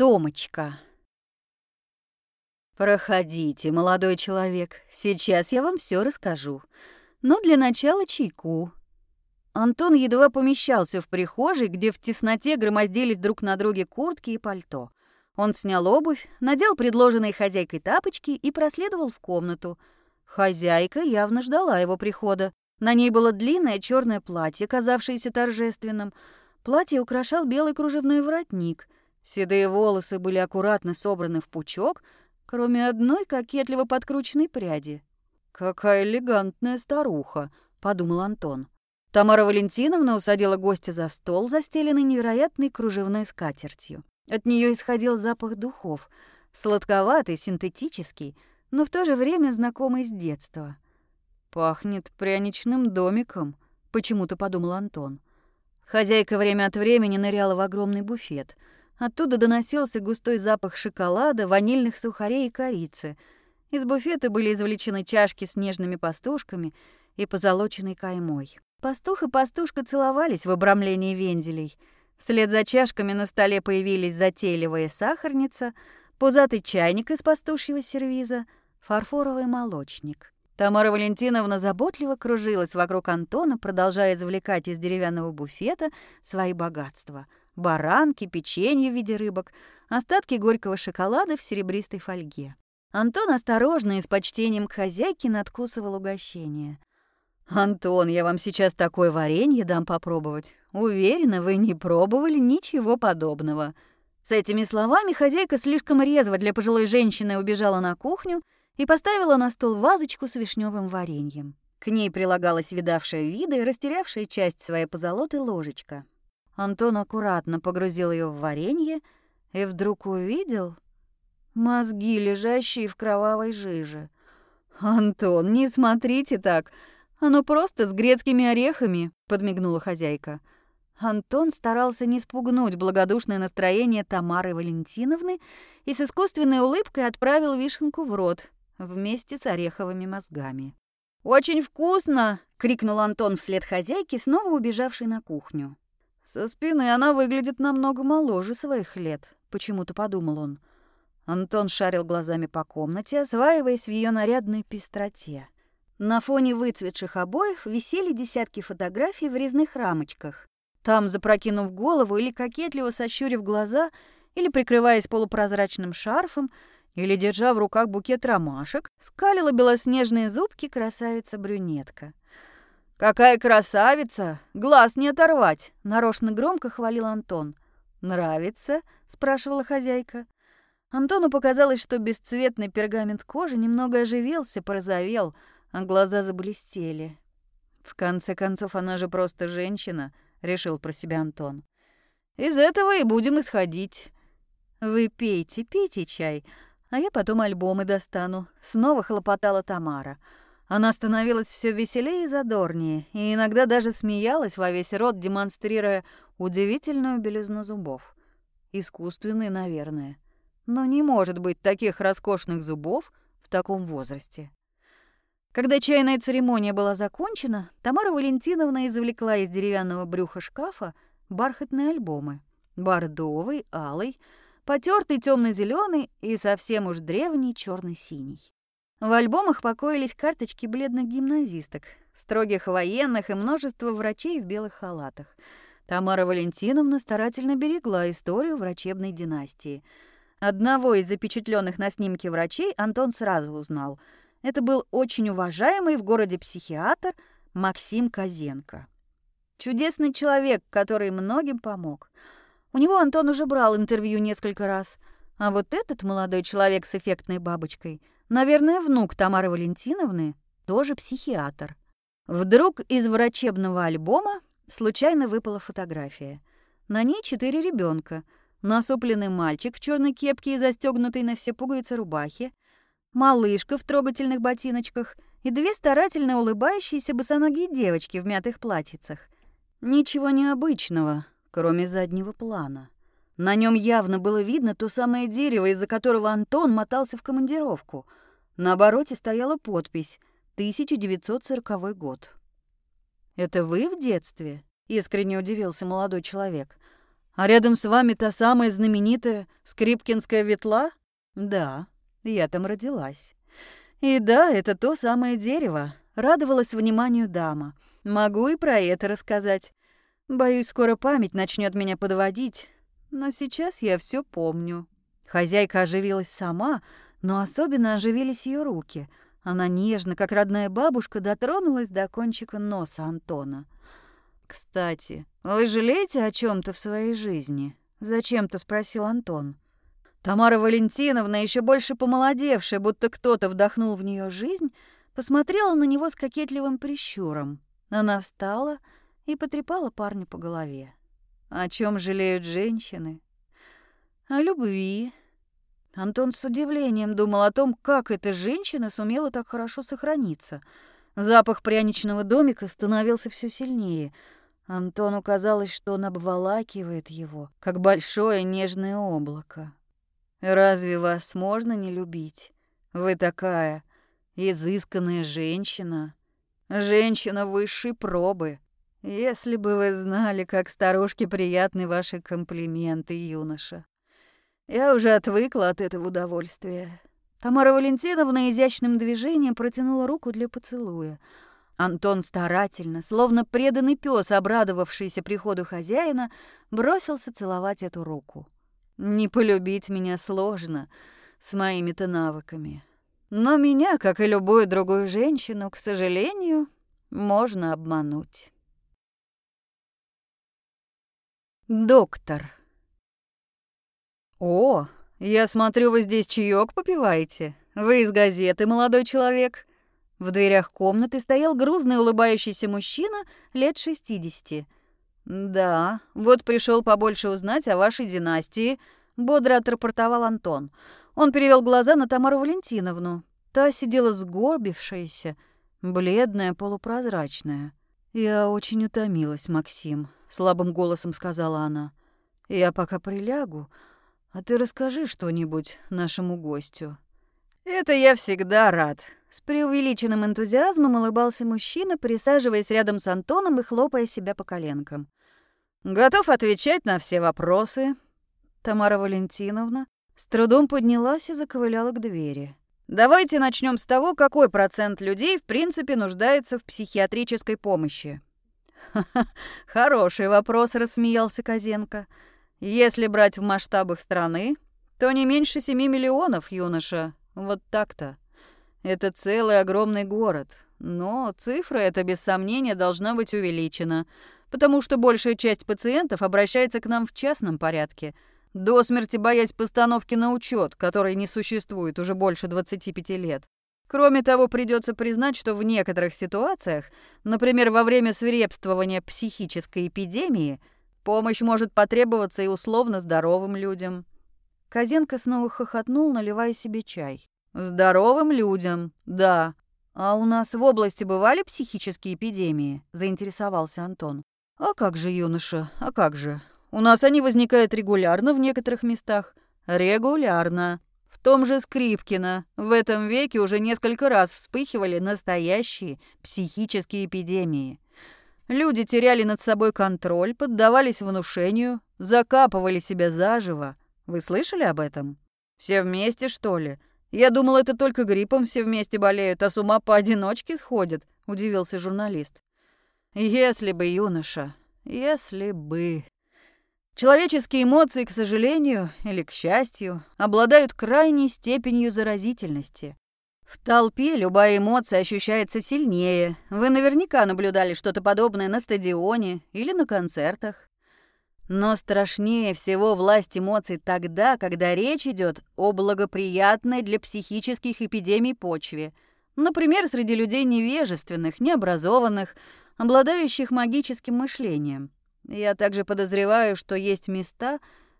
Томочка. Проходите, молодой человек. Сейчас я вам все расскажу. Но для начала чайку. Антон едва помещался в прихожей, где в тесноте громоздились друг на друге куртки и пальто. Он снял обувь, надел предложенные хозяйкой тапочки и проследовал в комнату. Хозяйка явно ждала его прихода. На ней было длинное черное платье, казавшееся торжественным. Платье украшал белый кружевной воротник. Седые волосы были аккуратно собраны в пучок, кроме одной кокетливо подкрученной пряди. «Какая элегантная старуха», — подумал Антон. Тамара Валентиновна усадила гостя за стол, застеленный невероятной кружевной скатертью. От нее исходил запах духов, сладковатый, синтетический, но в то же время знакомый с детства. «Пахнет пряничным домиком», — почему-то подумал Антон. Хозяйка время от времени ныряла в огромный буфет. Оттуда доносился густой запах шоколада, ванильных сухарей и корицы. Из буфета были извлечены чашки с нежными пастушками и позолоченной каймой. Пастух и пастушка целовались в обрамлении вензелей. Вслед за чашками на столе появились затейливая сахарница, пузатый чайник из пастушьего сервиза, фарфоровый молочник. Тамара Валентиновна заботливо кружилась вокруг Антона, продолжая извлекать из деревянного буфета свои богатства. Баранки, печенье в виде рыбок, остатки горького шоколада в серебристой фольге. Антон осторожно и с почтением к хозяйке надкусывал угощение. «Антон, я вам сейчас такое варенье дам попробовать. Уверена, вы не пробовали ничего подобного». С этими словами хозяйка слишком резво для пожилой женщины убежала на кухню и поставила на стол вазочку с вишневым вареньем. К ней прилагалась видавшая виды и растерявшая часть своей позолоты ложечка. Антон аккуратно погрузил ее в варенье и вдруг увидел мозги, лежащие в кровавой жиже. «Антон, не смотрите так!» Оно просто с грецкими орехами», — подмигнула хозяйка. Антон старался не спугнуть благодушное настроение Тамары Валентиновны и с искусственной улыбкой отправил вишенку в рот вместе с ореховыми мозгами. «Очень вкусно!» — крикнул Антон вслед хозяйке, снова убежавшей на кухню. «Со спины она выглядит намного моложе своих лет», — почему-то подумал он. Антон шарил глазами по комнате, осваиваясь в ее нарядной пестроте — на фоне выцветших обоев висели десятки фотографий в резных рамочках. Там, запрокинув голову или кокетливо сощурив глаза, или прикрываясь полупрозрачным шарфом, или держа в руках букет ромашек, скалила белоснежные зубки красавица-брюнетка. «Какая красавица! Глаз не оторвать!» — нарочно громко хвалил Антон. «Нравится?» — спрашивала хозяйка. Антону показалось, что бесцветный пергамент кожи немного оживился, порозовел — а глаза заблестели. В конце концов, она же просто женщина, решил про себя Антон. Из этого и будем исходить. Вы пейте, пейте чай, а я потом альбомы достану. Снова хлопотала Тамара. Она становилась все веселее и задорнее, и иногда даже смеялась во весь рот, демонстрируя удивительную белизну зубов. Искусственные, наверное. Но не может быть таких роскошных зубов в таком возрасте. Когда чайная церемония была закончена, Тамара Валентиновна извлекла из деревянного брюха шкафа бархатные альбомы. Бордовый, алый, потертый темно-зеленый и совсем уж древний черно-синий. В альбомах покоились карточки бледных гимназисток, строгих военных и множество врачей в белых халатах. Тамара Валентиновна старательно берегла историю врачебной династии. Одного из запечатленных на снимке врачей Антон сразу узнал — это был очень уважаемый в городе психиатр Максим Козенко. Чудесный человек, который многим помог. У него Антон уже брал интервью несколько раз. А вот этот молодой человек с эффектной бабочкой, наверное, внук Тамары Валентиновны, тоже психиатр. Вдруг из врачебного альбома случайно выпала фотография. На ней четыре ребенка: Насупленный мальчик в черной кепке и застегнутой на все пуговицы рубахе, малышка в трогательных ботиночках и две старательно улыбающиеся босоногие девочки в мятых платьицах. Ничего необычного, кроме заднего плана. На нем явно было видно то самое дерево, из-за которого Антон мотался в командировку. На обороте стояла подпись «1940 год». «Это вы в детстве?» — искренне удивился молодой человек. А рядом с вами та самая знаменитая Скрипкинская ветла? Да, я там родилась. И да, это то самое дерево. Радовалась вниманию дама. Могу и про это рассказать. Боюсь, скоро память начнет меня подводить. Но сейчас я все помню. Хозяйка оживилась сама, но особенно оживились ее руки. Она нежно, как родная бабушка, дотронулась до кончика носа Антона. «Кстати, вы жалеете о чем то в своей жизни?» — зачем-то спросил Антон. Тамара Валентиновна, еще больше помолодевшая, будто кто-то вдохнул в нее жизнь, посмотрела на него с кокетливым прищуром. Она встала и потрепала парня по голове. О чем жалеют женщины? О любви, Антон с удивлением думал о том, как эта женщина сумела так хорошо сохраниться. Запах пряничного домика становился все сильнее. Антону казалось, что он обволакивает его, как большое нежное облако. «Разве вас можно не любить? Вы такая изысканная женщина, женщина высшей пробы. Если бы вы знали, как старушке приятны ваши комплименты, юноша». Я уже отвыкла от этого удовольствия. Тамара Валентиновна изящным движением протянула руку для поцелуя. Антон старательно, словно преданный пес, обрадовавшийся приходу хозяина, бросился целовать эту руку. Не полюбить меня сложно с моими-то навыками. Но меня, как и любую другую женщину, к сожалению, можно обмануть. Доктор. «О, я смотрю, вы здесь чаек попиваете. Вы из газеты, молодой человек». В дверях комнаты стоял грузный улыбающийся мужчина лет шестидесяти. «Да, вот пришел побольше узнать о вашей династии», — бодро отрапортовал Антон. Он перевел глаза на Тамару Валентиновну. Та сидела сгорбившаяся, бледная, полупрозрачная. «Я очень утомилась, Максим», — слабым голосом сказала она. «Я пока прилягу, а ты расскажи что-нибудь нашему гостю. Это я всегда рад. С преувеличенным энтузиазмом улыбался мужчина, присаживаясь рядом с Антоном и хлопая себя по коленкам. Готов отвечать на все вопросы. Тамара Валентиновна с трудом поднялась и заковыляла к двери. Давайте начнем с того, какой процент людей в принципе нуждается в психиатрической помощи. «Ха-ха, хороший вопрос», — рассмеялся Козенко. Если брать в масштабах страны, то не меньше семи миллионов, юноша. Вот так-то. Это целый огромный город. Но цифра эта, без сомнения, должна быть увеличена, потому что большая часть пациентов обращается к нам в частном порядке, до смерти боясь постановки на учет, который не существует уже больше 25 лет. Кроме того, придется признать, что в некоторых ситуациях, например, во время свирепствования психической эпидемии, Помощь может потребоваться и условно здоровым людям. Козенко снова хохотнул, наливая себе чай. Здоровым людям, да. А у нас в области бывали психические эпидемии? заинтересовался Антон. А как же, юноша, а как же? У нас они возникают регулярно в некоторых местах. Регулярно. В том же Скрипкино в этом веке уже несколько раз вспыхивали настоящие психические эпидемии. Люди теряли над собой контроль, поддавались внушению, закапывали себя заживо. Вы слышали об этом? Все вместе, что ли? Я думал, это только гриппом все вместе болеют, а с ума поодиночке сходят, удивился журналист. Если бы, юноша, если бы. Человеческие эмоции, к сожалению или к счастью, обладают крайней степенью заразительности. В толпе любая эмоция ощущается сильнее. Вы наверняка наблюдали что-то подобное на стадионе или на концертах. Но страшнее всего власть эмоций тогда, когда речь идет о благоприятной для психических эпидемий почве. Например, среди людей невежественных, необразованных, обладающих магическим мышлением. Я также подозреваю, что есть места,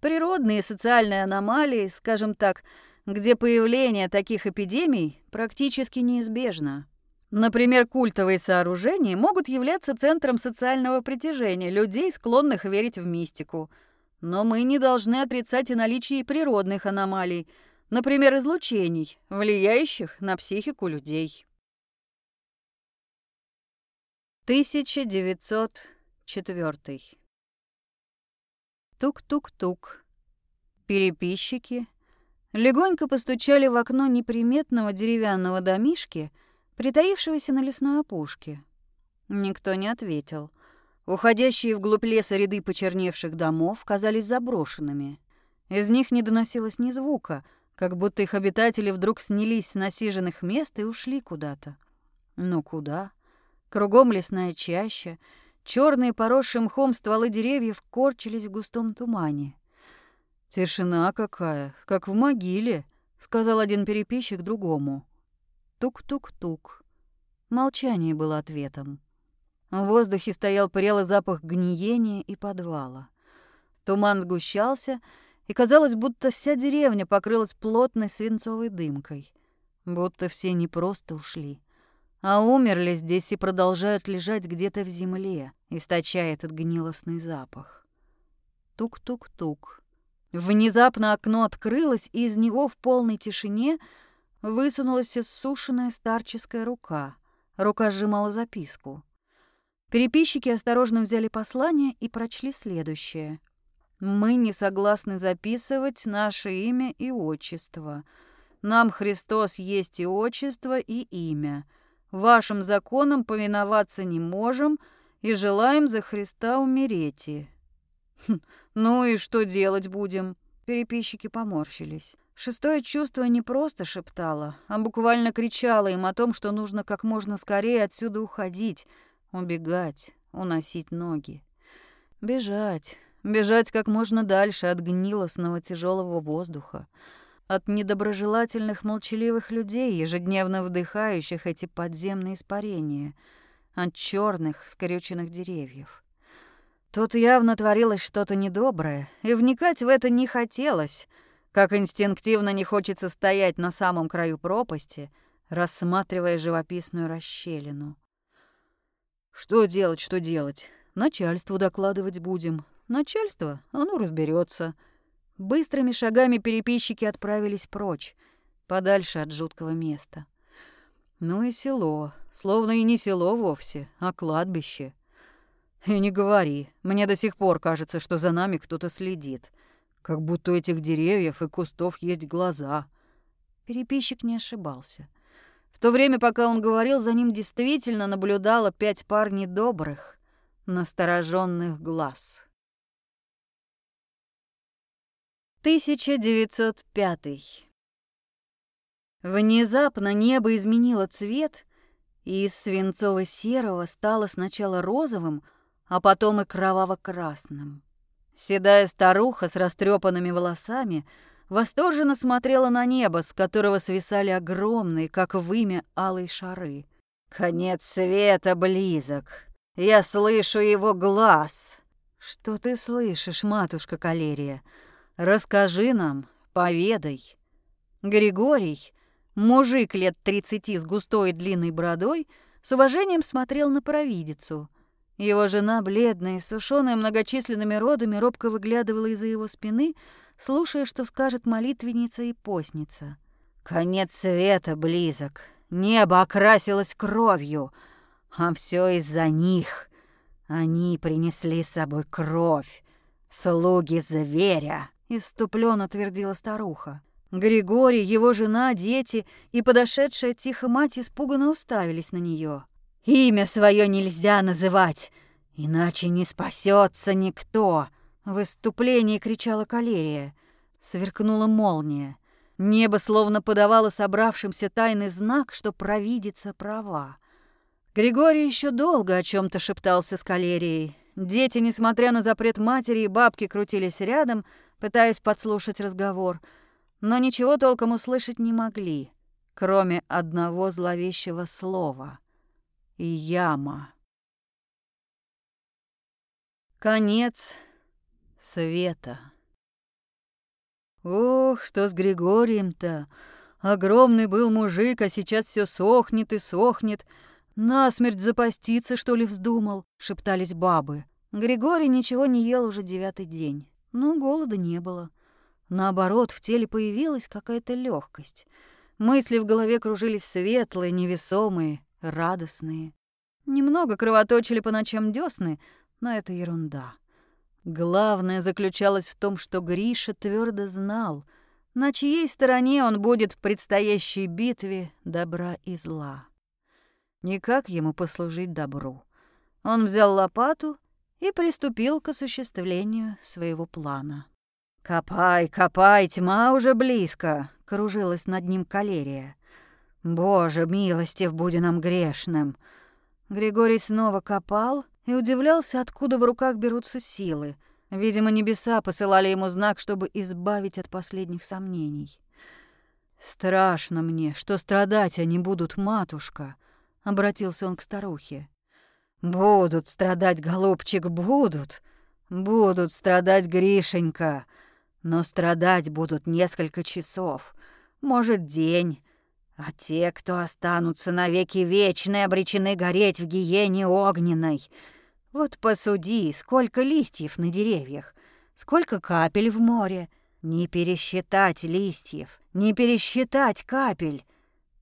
природные социальные аномалии, скажем так, где появление таких эпидемий практически неизбежно. Например, культовые сооружения могут являться центром социального притяжения людей, склонных верить в мистику. Но мы не должны отрицать и наличие природных аномалий, например, излучений, влияющих на психику людей. 1904 Тук-тук-тук. Переписчики легонько постучали в окно неприметного деревянного домишки, притаившегося на лесной опушке. Никто не ответил. Уходящие вглубь леса ряды почерневших домов казались заброшенными. Из них не доносилось ни звука, как будто их обитатели вдруг снялись с насиженных мест и ушли куда-то. Но куда? Кругом лесная чаща, черные поросшие мхом стволы деревьев корчились в густом тумане. «Тишина какая, как в могиле», — сказал один переписчик другому. Тук-тук-тук. Молчание было ответом. В воздухе стоял прелый запах гниения и подвала. Туман сгущался, и казалось, будто вся деревня покрылась плотной свинцовой дымкой. Будто все не просто ушли, а умерли здесь и продолжают лежать где-то в земле, источая этот гнилостный запах. Тук-тук-тук. Внезапно окно открылось, и из него в полной тишине высунулась иссушенная старческая рука. Рука сжимала записку. Переписчики осторожно взяли послание и прочли следующее. «Мы не согласны записывать наше имя и отчество. Нам Христос есть и отчество, и имя». Вашим законам повиноваться не можем и желаем за Христа умереть. Хм, ну и что делать будем? Переписчики поморщились. Шестое чувство не просто шептало, а буквально кричало им о том, что нужно как можно скорее отсюда уходить, убегать, уносить ноги. Бежать, бежать как можно дальше от гнилостного тяжелого воздуха от недоброжелательных молчаливых людей, ежедневно вдыхающих эти подземные испарения, от черных скрюченных деревьев. Тут явно творилось что-то недоброе, и вникать в это не хотелось, как инстинктивно не хочется стоять на самом краю пропасти, рассматривая живописную расщелину. Что делать, что делать? Начальству докладывать будем. Начальство, оно разберется. Быстрыми шагами переписчики отправились прочь, подальше от жуткого места. Ну и село, словно и не село вовсе, а кладбище. И не говори, мне до сих пор кажется, что за нами кто-то следит. Как будто у этих деревьев и кустов есть глаза. Переписчик не ошибался. В то время, пока он говорил, за ним действительно наблюдало пять пар недобрых, настороженных глаз. 1905. Внезапно небо изменило цвет, и из свинцово-серого стало сначала розовым, а потом и кроваво-красным. Седая старуха с растрепанными волосами восторженно смотрела на небо, с которого свисали огромные, как вымя, алые шары. «Конец света близок. Я слышу его глаз». «Что ты слышишь, матушка Калерия?» Расскажи нам, поведай. Григорий, мужик лет тридцати с густой длинной бородой, с уважением смотрел на провидицу. Его жена, бледная и сушёная многочисленными родами, робко выглядывала из-за его спины, слушая, что скажет молитвенница и постница. «Конец света близок, небо окрасилось кровью, а все из-за них. Они принесли с собой кровь, слуги зверя» иступленно твердила старуха. Григорий, его жена, дети и подошедшая тихо мать испуганно уставились на нее. «Имя свое нельзя называть, иначе не спасется никто!» В выступлении кричала калерия. Сверкнула молния. Небо словно подавало собравшимся тайный знак, что провидица права. Григорий еще долго о чем то шептался с калерией. Дети, несмотря на запрет матери и бабки, крутились рядом, пытаясь подслушать разговор, но ничего толком услышать не могли, кроме одного зловещего слова — «яма». Конец света. Ох, что с Григорием-то! Огромный был мужик, а сейчас все сохнет и сохнет. Насмерть запаститься, что ли, вздумал, шептались бабы. Григорий ничего не ел уже девятый день. Но голода не было. Наоборот, в теле появилась какая-то легкость. Мысли в голове кружились светлые, невесомые, радостные. Немного кровоточили по ночам десны, но это ерунда. Главное заключалось в том, что Гриша твердо знал, на чьей стороне он будет в предстоящей битве добра и зла. Никак ему послужить добру. Он взял лопату и приступил к осуществлению своего плана. «Копай, копай, тьма уже близко!» — кружилась над ним калерия. «Боже, милостив буди нам грешным!» Григорий снова копал и удивлялся, откуда в руках берутся силы. Видимо, небеса посылали ему знак, чтобы избавить от последних сомнений. «Страшно мне, что страдать они будут, матушка», — обратился он к старухе. «Будут страдать, голубчик, будут. Будут страдать, Гришенька. Но страдать будут несколько часов, может, день. А те, кто останутся навеки вечные, обречены гореть в гиене огненной. Вот посуди, сколько листьев на деревьях, сколько капель в море. Не пересчитать листьев, не пересчитать капель.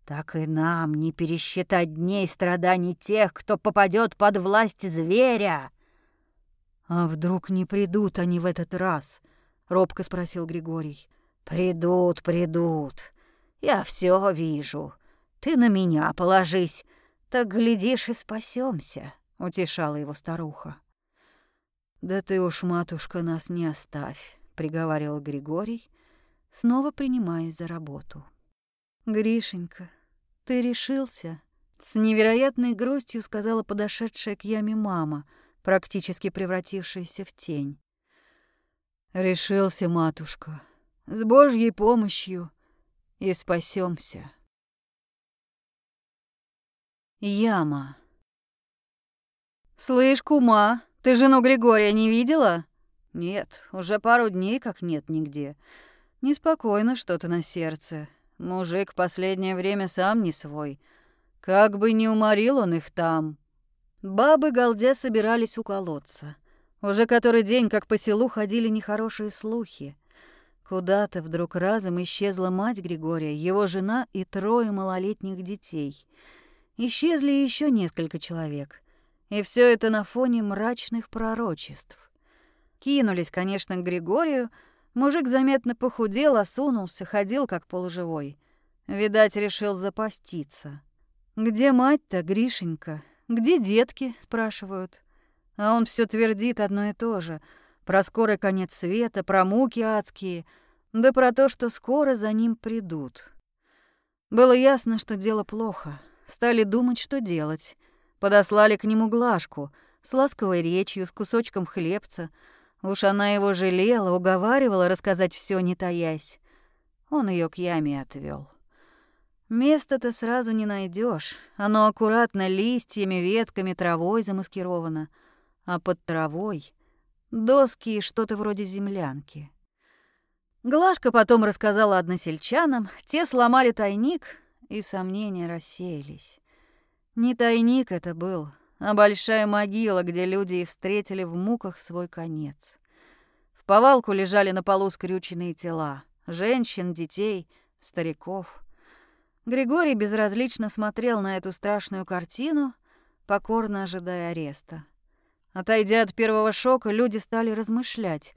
Так и нам не пересчитать дней страданий тех, кто попадет под власть зверя. А вдруг не придут они в этот раз? робко спросил Григорий. Придут, придут. Я все вижу. Ты на меня положись, так глядишь и спасемся, утешала его старуха. Да ты уж, матушка, нас не оставь, приговаривал Григорий, снова принимаясь за работу. Гришенька, ты решился? С невероятной грустью сказала подошедшая к яме мама, практически превратившаяся в тень. Решился, матушка. С Божьей помощью и спасемся. Яма. «Слышь, кума, ты жену Григория не видела?» «Нет, уже пару дней как нет нигде. Неспокойно что-то на сердце. Мужик последнее время сам не свой. Как бы не уморил он их там». Бабы галдя собирались у колодца. Уже который день, как по селу, ходили нехорошие слухи. Куда-то вдруг разом исчезла мать Григория, его жена и трое малолетних детей. Исчезли еще несколько человек. И все это на фоне мрачных пророчеств. Кинулись, конечно, к Григорию. Мужик заметно похудел, осунулся, ходил как полуживой. Видать, решил запаститься. «Где мать-то, Гришенька? Где детки?» — спрашивают. А он все твердит одно и то же. Про скорый конец света, про муки адские, да про то, что скоро за ним придут. Было ясно, что дело плохо. Стали думать, что делать. Подослали к нему Глашку с ласковой речью, с кусочком хлебца. Уж она его жалела, уговаривала рассказать все, не таясь. Он ее к яме отвел. Место-то сразу не найдешь. Оно аккуратно листьями, ветками, травой замаскировано — а под травой — доски и что-то вроде землянки. Глашка потом рассказала односельчанам, те сломали тайник, и сомнения рассеялись. Не тайник это был, а большая могила, где люди и встретили в муках свой конец. В повалку лежали на полу скрюченные тела — женщин, детей, стариков. Григорий безразлично смотрел на эту страшную картину, покорно ожидая ареста. Отойдя от первого шока, люди стали размышлять,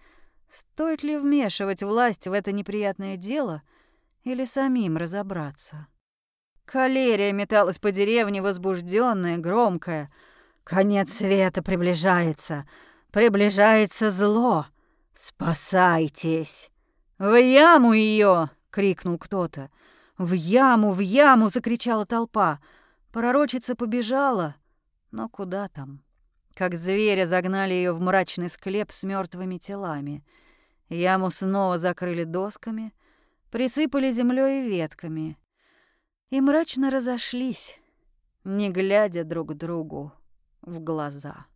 стоит ли вмешивать власть в это неприятное дело или самим разобраться. Калерия металась по деревне, возбужденная, громкая. «Конец света приближается! Приближается зло! Спасайтесь!» «В яму ее! крикнул кто-то. «В яму, в яму!» — закричала толпа. Пророчица побежала, но куда там? Как зверя загнали ее в мрачный склеп с мертвыми телами. Яму снова закрыли досками, присыпали землей и ветками. И мрачно разошлись, не глядя друг другу в глаза.